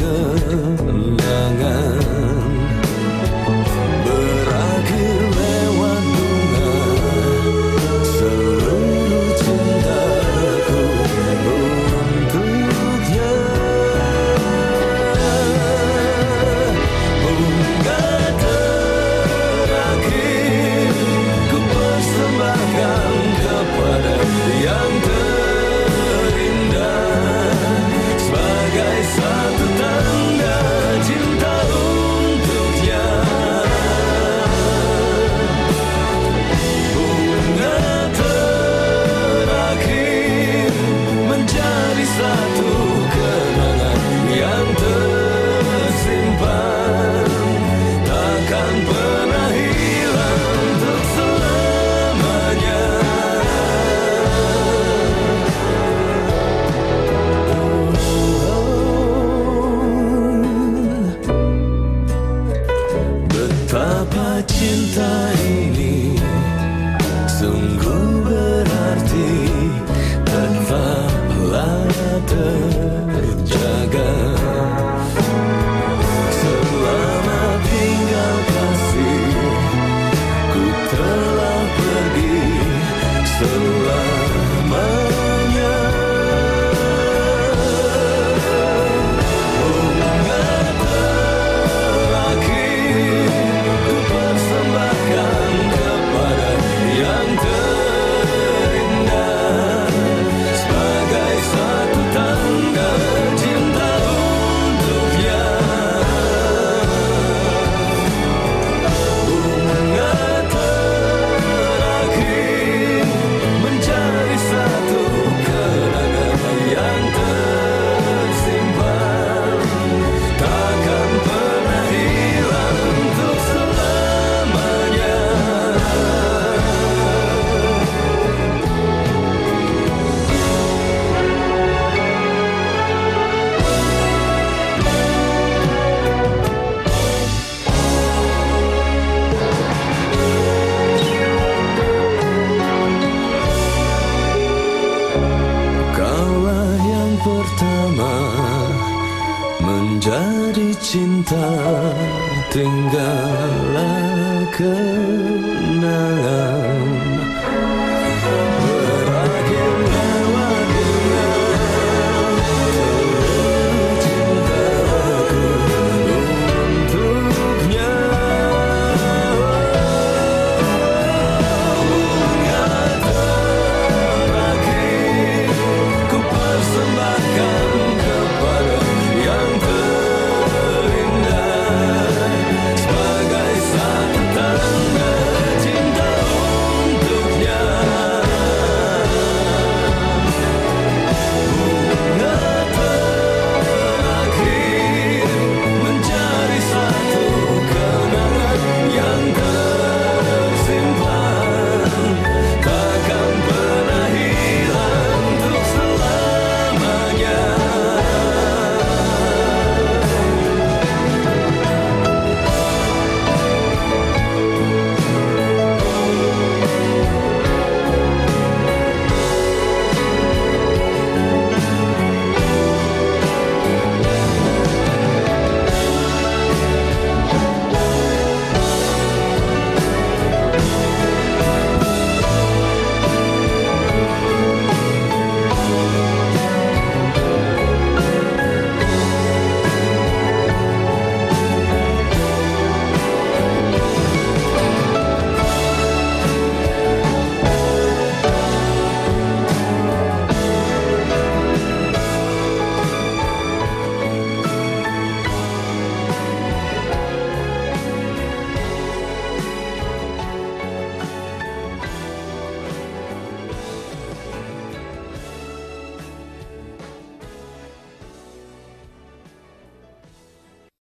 good. cinta ini sungguh berarti tanpa lata. Kaulah yang pertama menjadi cinta tinggallah kenangan